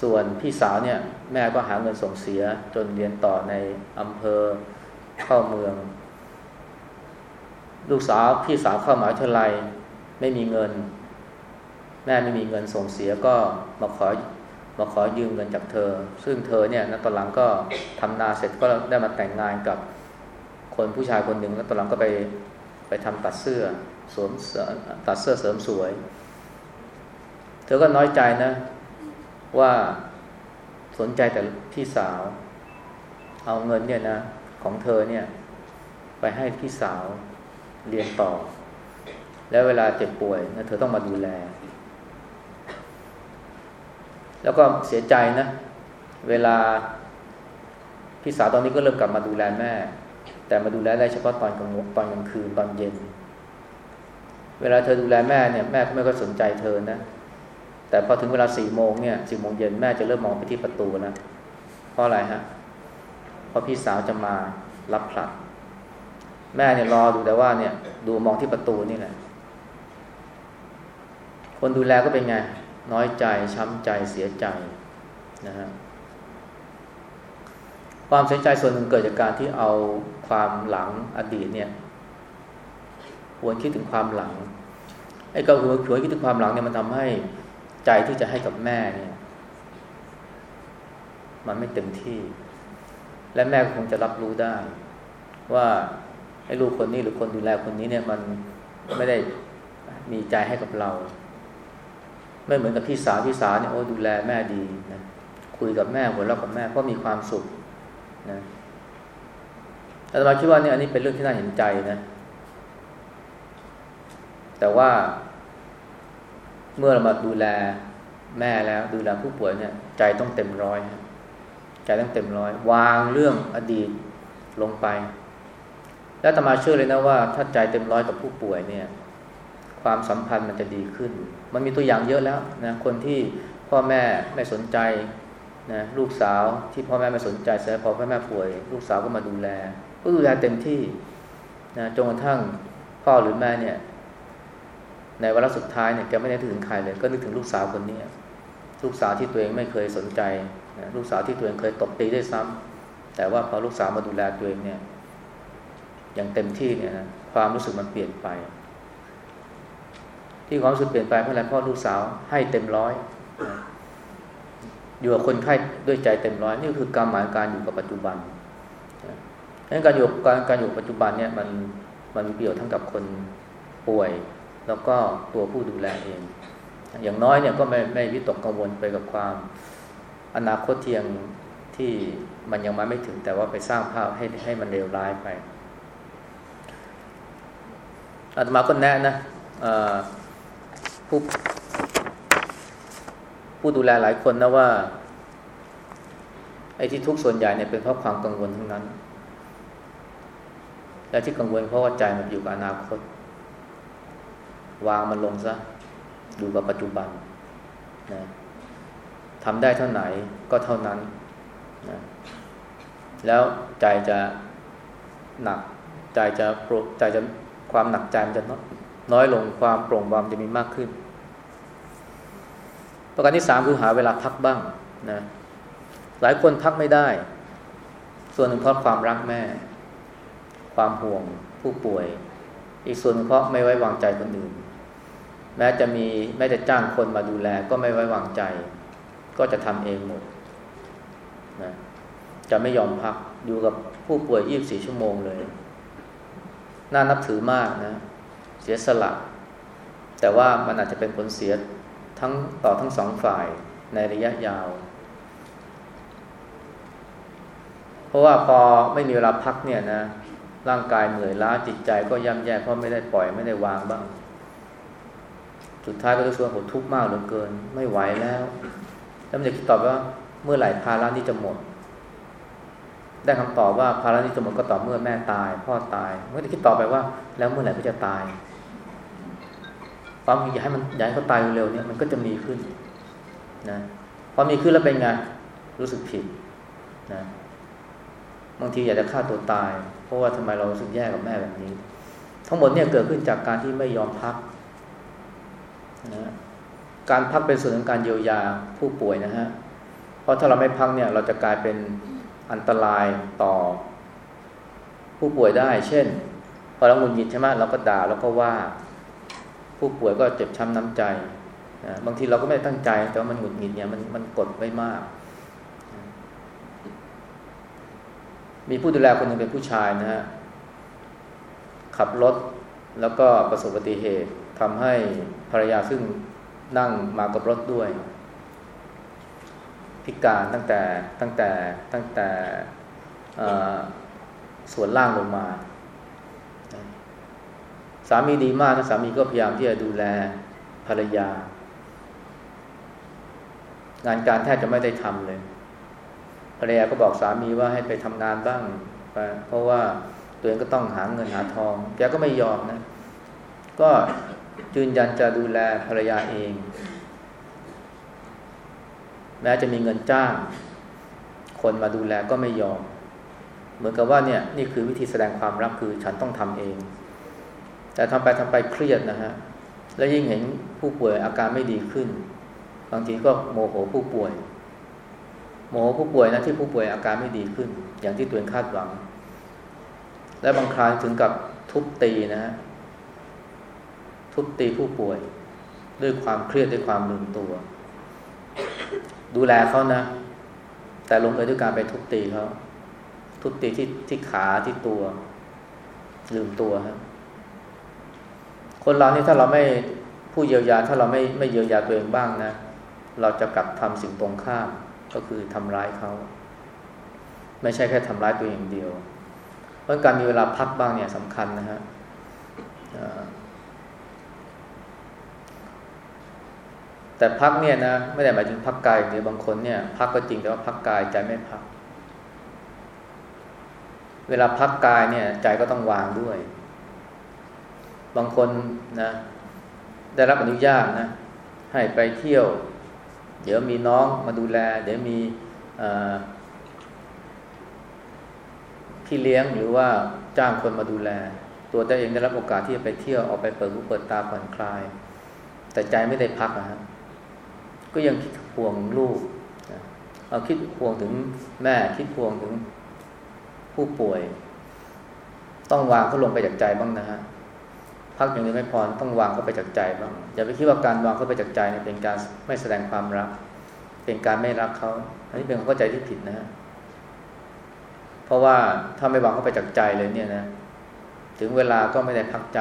ส่วนพี่สาวเนี่ยแม่ก็หาเงินส่งเสียจนเรียนต่อในอำเภอเข้าเมือง ลูกสาวพี่สาวเข้ามหาวิทยาลัยไม่มีเงิน แม่ไม่มีเงินส่งเสียก็มาขอมาขอยืมเงินจากเธอ ซึ่งเธอเนี่ยนตอนหลังก็ทำนาเสร็จก็ได้มาแต่งงานกับคนผู้ชายคนหนึ่งแล้วตอนหลังก็ไปไปทำตัดเสื้อ สวมตัดเสื้อเสริมสวย เธอก็น้อยใจนะ ว่าสนใจแต่พี่สาว เอาเงินเนี่ยนะของเธอเนี่ย ไปให้พี่สาวเรียนต่อ แล้วเวลาเจ็บป่วยนะเธอต้องมาดูแล แล้วก็เสียใจนะ เวลาพี่สาวตอนนี้ก็เริ่มกลับมาดูแลแม่ แต่มาดูแลได้เฉพาะตอนกลางวันตอนกลางคืนตอนเย็น เวลาเธอดูแลแม่เนี่ยแม่ก็ไม่ก็สนใจเธอนะ แต่พอถึงเวลาสี่โมงเนี่ยสี่โมงเย็นแม่จะเริ่มมองไปที่ประตูนะเพราะอะไรฮะเพราะพี่สาวจะมารับผลัด แม่เนี่ยรอดูแต่ว่าเนี่ย ดูมองที่ประตูนี่แหละ คนดูแลก็เป็นไง น้อยใจช้ำใจเสียใจนะฮะความเสียใจส่วนหนึ่งเกิดจากการที่เอาความหลังอดีตเนี่ย หวนคิดถึงความหลังไอ้การหวนคิดถึงความหลังเนี่ยมันทำให้ใจที่จะให้กับแม่เนี่ย มันไม่เต็มที่ และแม่คงจะรับรู้ได้ ว่าไอ้ลูกคนนี้หรือคนดูแลคนนี้เนี่ย มันไม่ได้มีใจให้กับเรา ไม่เหมือนกับพี่สาวพี่สาวเนี่ยโอ้ดูแลแม่ดีนะคุยกับแม่หัวเราะกับแม่ก็มีความสุขนะแต่เราคิดว่าเนี่ยอันนี้เป็นเรื่องที่น่าเห็นใจนะ แต่ว่า เมื่อเรามาดูแลแม่แล้ว ดูแลผู้ป่วยเนี่ย ใจต้องเต็มร้อยใจต้องเต็มร้อย วางเรื่องอดีตลงไป แล้วตมาเชื่อเลยนะว่า ถ้าใจเต็มร้อยกับผู้ป่วยเนี่ย ความสัมพันธ์มันจะดีขึ้น มันมีตัวอย่างเยอะแล้วนะคนที่พ่อแม่ไม่สนใจนะลูกสาวที่พ่อแม่ไม่สนใจเสียพอพ่อแม่ป่วย ลูกสาวก็มาดูแลก็ดูแลเต็มที่นะจนกระทั่งพ่อหรือแม่เนี่ย ในวาระสุดท้ายเนี่ยแกไม่ได้ถึงใครเลย ก็นึกถึงลูกสาวคนนี้ลูกสาวที่ตัวเองไม่เคยสนใจลูกสาวที่ตัวเองเคยตบตีได้ซ้ำแต่ว่าพอลูกสาวมาดูแลตัวเองเนี่ย อย่างเต็มที่เนี่ยนะความรู้สึกมันเปลี่ยนไป ที่ความรู้สึกเปลี่ยนไปเพราะอะไรเพราะลูกสาวให้เต็มร้อยอยู่กับคนไข้ด้วยใจเต็มร้อยนี่คือการหมายการอยู่กับปัจจุบันดังนั้นการอยู่การการอยู่ปัจจุบันเนี่ยมันมันมีประโยชน์ทั้งกับคนป่วย แล้วก็ตัวผู้ดูแลเอง อย่างน้อยเนี่ยก็ไม่ไม่วิตกกังวลไปกับความอนาคตเทียงที่มันยังมาไม่ถึงแต่ว่าไปสร้างภาพให้ให้มันเลวร้ายไปอาตมาก็แนะนะผู้ผู้ดูแลหลายคนนะว่า ไอ้ที่ทุกส่วนใหญ่เนี่ยเป็นเพราะความกังวลทั้งนั้น และที่กังวลเพราะว่าใจมันอยู่กับอนาคต วางมันลงซะดูกับปัจจุบันนะทำได้เท่าไหนก็เท่านั้นนะแล้วใจจะหนักใจจะโปรใจจะความหนักใจมันจะน้อยลงความโปร่งเบาจะมีมากขึ้น ประการที่สามคือหาเวลาพักบ้างนะหลายคนพักไม่ได้ ส่วนหนึ่งเพราะความรักแม่ ความห่วงผู้ป่วย อีกส่วนเพราะไม่ไว้วางใจคนอื่น แม้จะมีแม้จะจ้างคนมาดูแลก็ไม่ไว้วางใจ ก็จะทำเองหมดนะจะไม่ยอมพักอยู่กับผู้ป่วยยี่บสี่ชั่วโมงเลย น่านับถือมากนะ เสียสละ แต่ว่ามันอาจจะเป็นผลเสียทั้งต่อทั้งสองฝ่ายในระยะยาว เพราะว่าพอไม่มีเวลาพักเนี่ยนะ ร่างกายเหนื่อยล้าจิตใจก็ย่ำแย่เพราะไม่ได้ปล่อยไม่ได้วางบ้าง สุดท้ายก็รู้สึกว่าหทุกข์มากเหลือเกิน ไม่ไหวแล้ว แล้วมันจะคิดตอบว่าเมื่อไหร่ภาระนี้จะหมด ได้คำตอบว่าภาระนี้จะหมดก็ต่อเมื่อแม่ตาย พ่อตายเมื่อจะคิดต่อไปว่า แล้วเมื่อไหร่ก็จะตายความอยากให้มันอยากให้เขาตายเร็วๆเนี่ยมันก็จะมีขึ้นนะพอมีขึ้นแล้วเป็นไงรู้สึกผิดนะบางทีอยากจะฆ่าตัวตาย เพราะว่าทำไมเราสึกแย่กับแม่แบบนี้ ทั้งหมดเนี่ยเกิดขึ้นจากการที่ไม่ยอมพัก นะการพักเป็นส่วนของการเยียวยาผู้ป่วยนะฮะ เพราะถ้าเราไม่พักเนี่ยเราจะกลายเป็นอันตรายต่อผู้ป่วยได้ เช่น พอเราหงุดหงิดใช่ไหมเราก็ด่าแล้วก็ว่า ผู้ป่วยก็เจ็บช้ำน้ำใจบางทีเราก็ไม่ได้ตั้งใจ แต่ว่ามันหงุดหงิดเนี่ยมันมันกดไว้มาก มีผู้ดูแลคนหนึ่งเป็นผู้ชายนะฮะขับรถแล้วก็ประสบอุบัติเหตุ ทำให้ภรรยาซึ่งนั่งมากับรถด้วย พิการตั้งแต่ตั้งแต่ตั้งแต่ส่วนล่างลงมา สามีดีมากนะสามีก็พยายามที่จะดูแลภรรยา งานการแทบจะไม่ได้ทำเลย ภรรยาก็บอกสามีว่าให้ไปทำงานบ้าง เพราะว่าตัวเองก็ต้องหาเงินหาทอง แกก็ไม่ยอมนะ ก็ ยืนยันจะดูแลภรรยาเอง แม้จะมีเงินจ้าง คนมาดูแลก็ไม่ยอม เหมือนกับว่าเนี่ยนี่คือวิธีแสดงความรักคือฉันต้องทำเอง แต่ทำไปทำไปเครียดนะฮะ แล้วยิ่งเห็นผู้ป่วยอาการไม่ดีขึ้น บางทีก็โมโหผู้ป่วย โมโหผู้ป่วยนะที่ผู้ป่วยอาการไม่ดีขึ้น อย่างที่ตัวเองคาดหวัง และบางครั้งถึงกับทุบตีนะฮะ ทุบตีผู้ป่วย ด้วยความเครียดด้วยความลืมตัว ดูแลเขานะ แต่ลงเอยด้วยการไปทุบตีเขาทุบตีที่ที่ขาที่ตัว ลืมตัวครับคนเรานี่ถ้าเราไม่ผู้เยียวยาถ้าเราไม่ไม่เยียวยาตัวเองบ้างนะ เราจะกลับทำสิ่งตรงข้ามก็คือทำร้ายเขาไม่ใช่แค่ทำร้ายตัวเองเดียว เพราะการมีเวลาพักบ้างเนี่ยสำคัญนะฮะ แต่พักเนี่ยนะไม่ได้หมายถึงพักกายเดียวบางคนเนี่ย พักก็จริงแต่ว่าพักกายใจไม่พัก เวลาพักกายเนี่ย ใจก็ต้องวางด้วย บางคนนะได้รับอนุญาตนะ ให้ไปเที่ยว เดี๋ยวมีน้องมาดูแล เดี๋ยวมีพี่เลี้ยงหรือว่าจ้างคนมาดูแล ตัวได้เองได้รับโอกาสที่จะไปเที่ยวออกไปเปิดหูเปิดตาผ่อนคลาย แต่ใจไม่ได้พักนะฮะ ก็ยังคิดห่วงลูกเอาคิดห่วงถึงแม่คิดห่วงถึงผู้ป่วย ต้องวางเขาลงไปจากใจบ้างนะฮะพักอย่างนี้ไม่พอต้องวางเขาไปจากใจบ้างอย่าไปคิดว่าการวางเขาไปจากใจเนี่ยเป็นการไม่แสดงความรัก เป็นการไม่รักเขาอันนี้เป็นความเข้าใจที่ผิดนะฮะเพราะว่าถ้าไม่วางเขาไปจากใจเลยเนี่ยนะ ถึงเวลาก็ไม่ได้พักใจ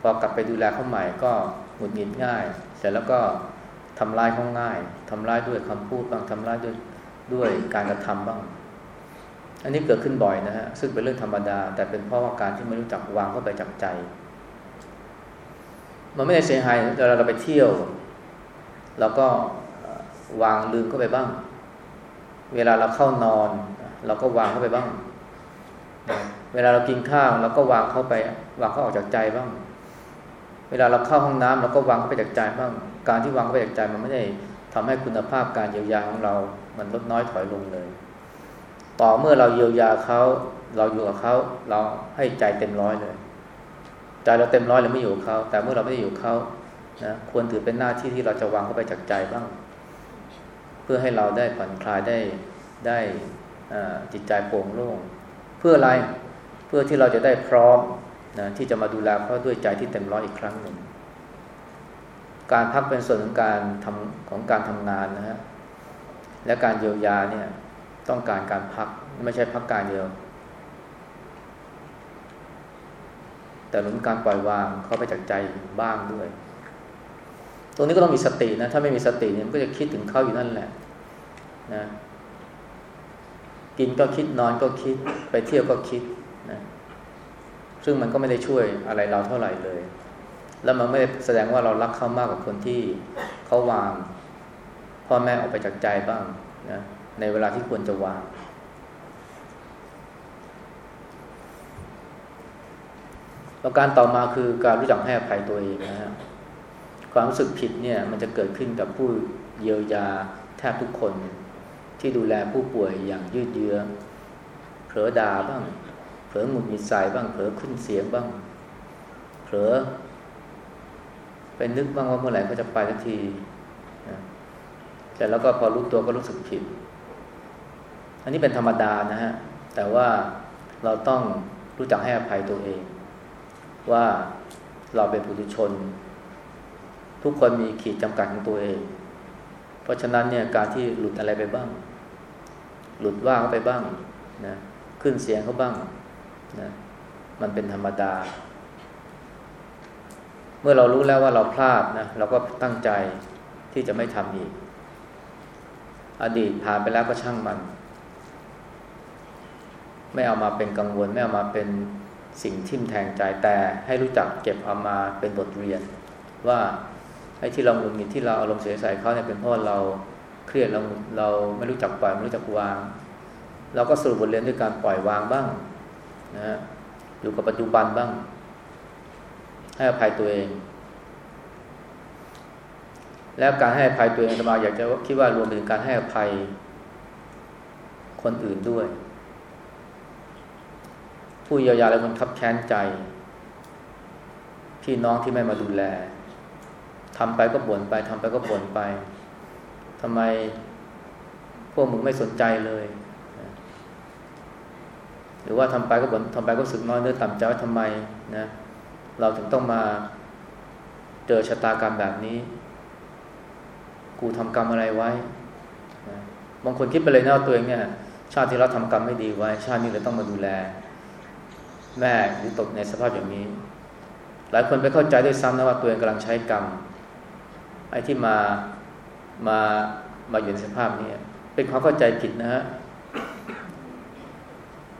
พอกลับไปดูแลเขาใหม่ก็หงุดหงิดง่าย เสร็จแล้วก็ ทำร้ายเขาง่ายทำร้ายด้วยคำพูดบ้างทำร้ายด้วยด้วยการกระทำบ้าง อันนี้เกิดขึ้นบ่อยนะฮะซึ่งเป็นเรื่องธรรมดา แต่เป็นเพราะว่าการที่ไม่รู้จักวางเข้าไปจากใจ มันไม่ได้เสียหายเวลาเราไปเที่ยวเราก็วางลืมเข้าไปบ้าง เวลาเราเข้านอน เราก็วางเข้าไปบ้าง เวลาเรากินข้าวเราก็วางเข้าไป วางเขาออกจากใจบ้าง เวลาเราเข้าห้องน้ำเราก็วางเข้าไปจากใจบ้าง การที่วางเข้าไปจากใจมันไม่ได้ทำให้คุณภาพการเยียวยาของเรา มันลดน้อยถอยลงเลย ต่อเมื่อเราเยียวยาเขาเราอยู่กับเขาเราให้ใจเต็มร้อยเลย ใจเราเต็มร้อยเราไม่อยู่เขาแต่เมื่อเราไม่ได้อยู่เขานะควรถือเป็นหน้าที่ที่เราจะวางเข้าไปจากใจบ้าง เพื่อให้เราได้ผ่อนคลายได้ได้จิตใจโปร่งโล่งเพื่ออะไรเพื่อที่เราจะได้พร้อมนะที่จะมาดูแลเขาด้วยใจที่เต็มร้อยอีกครั้งหนึ่ง การพักเป็นส่วนของการทำของการทำงานนะฮะและการเยียวยาเนี่ยต้องการการพักไม่ใช่พักการเดียว แต่หนุนการปล่อยวางเข้าไปจากใจบ้างด้วย ตรงนี้ก็ต้องมีสตินะถ้าไม่มีสติเนี่ยมันก็จะคิดถึงเขาอยู่นั่นแหละนะกินก็คิดนอนก็คิด ไปเที่ยวก็คิดนะซึ่งมันก็ไม่ได้ช่วยอะไรเราเท่าไหร่เลย แล้วมันไม่ได้แสดงว่าเรารักเขามากกว่าคนที่เขาวางพ่อแม่ออกไปจากใจบ้างนะในเวลาที่ควรจะวาง ประการต่อมาคือการรู้จักให้อภัยตัวเองนะฮะความรู้สึกผิดเนี่ยมันจะเกิดขึ้นกับผู้เยียวยาแทบทุกคนที่ดูแลผู้ป่วยอย่างยืดเยื้อเผลอด่าบ้าง เผลอหงุดหงิดใส่บ้าง เผลอขึ้นเสียงบ้าง เผลอ ไปนึกบ้างว่าเมื่อไหร่เขาจะไปทันทีนะแต่แล้วก็พอรู้ตัวก็รู้สึกผิด อันนี้เป็นธรรมดานะฮะ แต่ว่าเราต้องรู้จักให้อภัยตัวเอง ว่าเราเป็นผู้ทุชน ทุกคนมีขีดจำกัดของตัวเอง เพราะฉะนั้นเนี่ยการที่หลุดอะไรไปบ้าง หลุดว่าเขาไปบ้างนะขึ้นเสียงเขาบ้างนะมันเป็นธรรมดา มื่อเรารู้แล้วว่าเราพลาดนะเราก็ตั้งใจที่จะไม่ทำอีก อดีตผ่านไปแล้วก็ช่างมัน ไม่เอามาเป็นกังวล ไม่เอามาเป็นสิ่งทิ่มแทงใจแต่ให้รู้จักเก็บเอามาเป็นบทเรียน ว่าไอ้ที่เราหงุดหงิดที่เราอารมณ์เสียใส่เขาเนี่ยเป็นเพราะเราเครียดเราเราไม่รู้จักปล่อยไม่รู้จักวาง เราก็สรุปบทเรียนด้วยการปล่อยวางบ้างนะฮะอยู่กับปัจจุบันบ้าง ให้อภัยตัวเอง แล้วการให้อภัยตัวเองธรรมาอยากจะคิดว่ารวมถึงการให้อภัยคนอื่นด้วย ผู้เยียวยาและคนทับแค้นใจ พี่น้องที่ไม่มาดูแลทำไปก็บ่นไปทำไปก็บ่นไปทำไมพวกมึงไม่สนใจเลยหรือว่าทำไปก็บ่นทำไปก็สึกน้อยเนื้อต่ำใจว่าทำไมนะ เราถึงต้องมาเจอชะตากรรมแบบนี้ กูทำกรรมอะไรไว้นะบางคนคิดไปเลยนะตัวเองเนี่ย ชาติที่เราทำกรรมไม่ดีไว้ ชาตินี้เลยต้องมาดูแล แม่หรือตกในสภาพอย่างนี้ หลายคนไปเข้าใจด้วยซ้ำนะว่าตัวเองกำลังใช้กรรมไอ้ที่มามามาอยู่ในสภาพนี้เป็นความเข้าใจผิดนะฮะ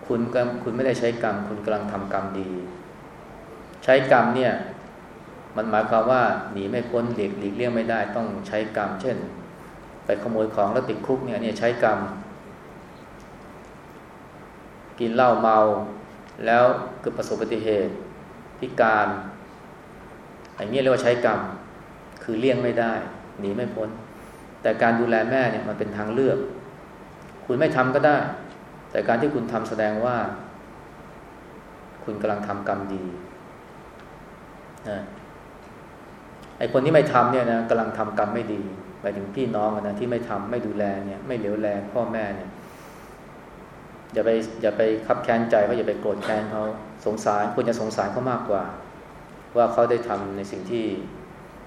คุณกคุณไม่ได้ใช้กรรม คุณกำลังทำกรรมดี ใช้กรรมเนี่ย มันหมายความว่าหนีไม่พ้นหลีกหลีกเลี่ยงไม่ได้ ต้องใช้กรรม เช่น ไปขโมยของแล้วติดคุกเนี่ยเนี่ยใช้กรรม กินเหล้าเมา แล้วเกิดประสบอุบัติเหตุพิการอย่างนี้เรียกว่าใช้กรรม คือเลี่ยงไม่ได้หนีไม่พ้น แต่การดูแลแม่เนี่ยมันเป็นทางเลือก คุณไม่ทำก็ได้ แต่การที่คุณทำแสดงว่า คุณกำลังทำกรรมดี นะไอคนที่ไม่ทำเนี่ยนะกำลังทำกรรมไม่ดีหมายถึงพี่น้องนะที่ไม่ทำไม่ดูแลเนี่ย ไม่เหลียวแลพ่อแม่เนี่ยอย่าไปอย่าไปคับแค้นใจเขาอย่าไปโกรธแค้นเขาสงสารควรจะสงสารเขามากกว่า ว่าเขาได้ทำในสิ่งที่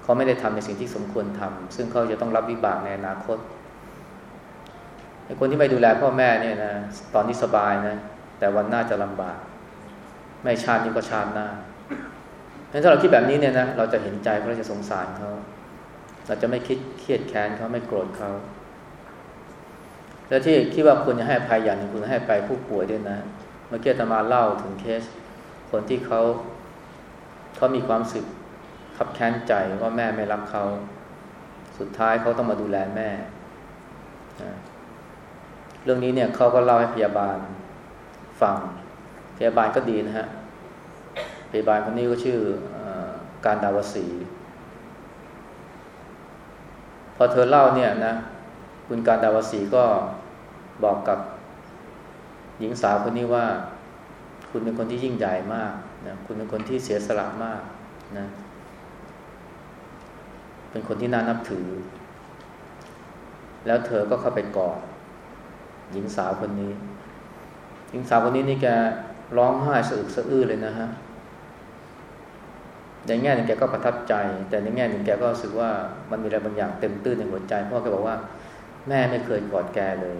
เขาไม่ได้ทำในสิ่งที่สมควรทำซึ่งเขาจะต้องรับวิบากในอนาคตไอ้คนที่ไม่ดูแลพ่อแม่เนี่ยนะตอนนี้สบายนะแต่วันหน้าจะลำบาก ไม่ชาตินี้ก็ชาติหน้า เพราะถ้าเราคิดแบบนี้เนี่ยนะเราจะเห็นใจเราจะสงสารเขาเราจะไม่คิดเครียดแค้นเขาไม่โกรธเขาแล้วที่คิดว่าคุณจะให้ภัยอย่างนึงคุณให้ไปผู้ป่วยด้วยนะเมื่อกี้ตมาเล่าถึงเคส คนที่เขาเขามีความสึกขับแค้นใจว่าแม่ไม่รักเขาสุดท้ายเขาต้องมาดูแลแม่เรื่องนี้เนี่ยเขาก็เล่าให้พยาบาลฟังพยาบาลก็ดีนะฮะ พยาบาลคนนี้ก็ชื่ออการดาวสีพอเธอเล่าเนี่ยนะคุณการดาวสีก็บอกกับหญิงสาวคนนี้ว่า คุณเป็นคนที่ยิ่งใหญ่มากนะคุณเป็นคนที่เสียสละมากนะเป็นคนที่น่านับถือ แล้วเธอก็เข้าไปกอดหญิงสาวคนนี้ หญิงสาวคนนี้นี่แกร้องไห้สะอึกสะอื้นเลยนะฮะ ในแง่หนึ่งแกก็ประทับใจ แต่ในแง่หนึ่งแกก็รู้สึกว่ามันมีอะไรบางอย่างเต็มตื้นในหัวใจ เพราะแกบอกว่า แม่ไม่เคยกอดแกเลย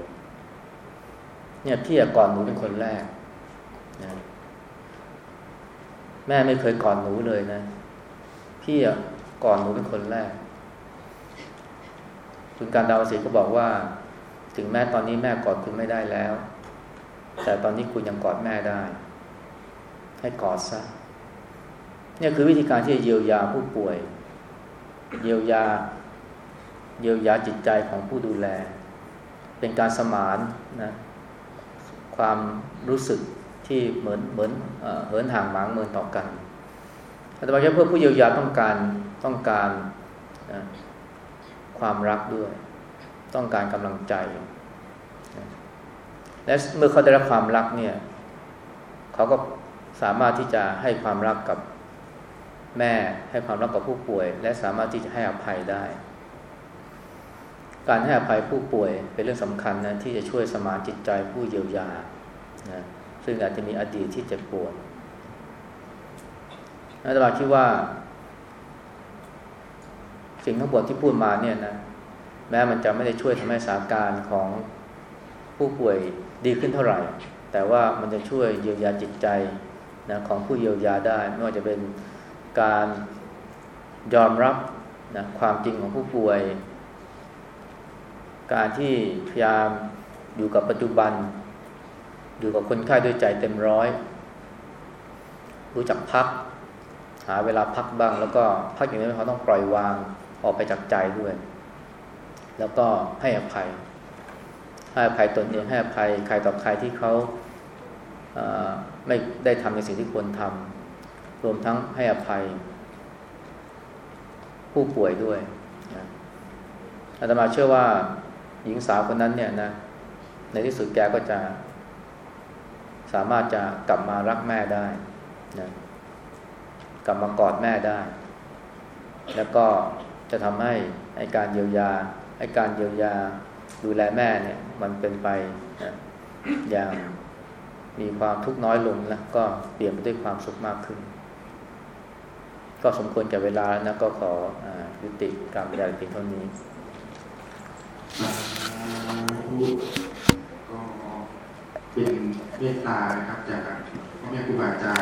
เนี่ยพี่ก่อนหนูเป็นคนแรกนะแม่ไม่เคยกอดหนูเลยนะ พี่ก่อนหนูเป็นคนแรกคุณการดาวศรีก็บอกว่า ถึงแม้ตอนนี้แม่กอดคุณไม่ได้แล้ว แต่ตอนนี้คุณยังกอดแม่ได้ ให้กอดซะ นี่คือวิธีการที่จะเยียวยาผู้ป่วย เยียวยา เยียวยาจิตใจของผู้ดูแล เป็นการสมานนะความรู้สึกที่เหมือนเหมือนเหินห่างหมางเมินต่อกันแต่ว่เพื่อผู้เยียวยาต้องการต้องการนะความรักด้วย ต้องการกำลังใจและเมื่อเขาได้รับความรักเนี่ย เขาก็สามารถที่จะให้ความรักกับ แม่ให้ความรักกับผู้ป่วย และสามารถที่จะให้อภัยได้ การให้อภัยผู้ป่วยเป็นเรื่องสำคัญนะที่จะช่วยสมานจิตใจผู้เยียวยานะซึ่งอาจจะมีอดีตที่เจ็บปวดอาตมาคิดว่า สิ่งทั้งหมดที่พูดมาเนี่ยนะแม้มันจะไม่ได้ช่วยทำให้สถานการณ์ของผู้ป่วยดีขึ้นเท่าไหร่ แต่ว่ามันจะช่วยเยียวยาจิตใจนะของผู้เยียวยาได้ ไม่ว่าจะเป็น การยอมรับนะความจริงของผู้ป่วย การที่พยายามอยู่กับปัจจุบัน อยู่กับคนไข้ด้วยใจเต็มร้อย รู้จักพัก หาเวลาพักบ้าง แล้วก็พักอย่างนี้เขาต้องปล่อยวางออกไปจากใจด้วย แล้วก็ให้อภัย ให้อภัยตนเองให้อภัยใครต่อใครที่เขาไม่ได้ทำในสิ่งที่ควรทำ รวมทั้งให้อภัย ผู้ป่วยด้วยนะอาตมาเชื่อว่าหญิงสาวคนนั้นเนี่ยนะ ในที่สุดแกก็จะ สามารถจะกลับมารักแม่ได้นะกลับมากอดแม่ได้ แล้วก็จะทำให้ไอการเยียวยาไอการเยียวยาดูแลแม่เนี่ย มันเป็นไปนะอย่างมีความทุกข์น้อยลงแล้วก็เปลี่ยนไปด้วยความสุขมากขึ้น ก็สมควรกับเวลานะก็ขออยุติการบรรยายเพียงเท่านี้ก็เป็นเมตตานะครับจากพ่อแม่ครูบาอาจารย์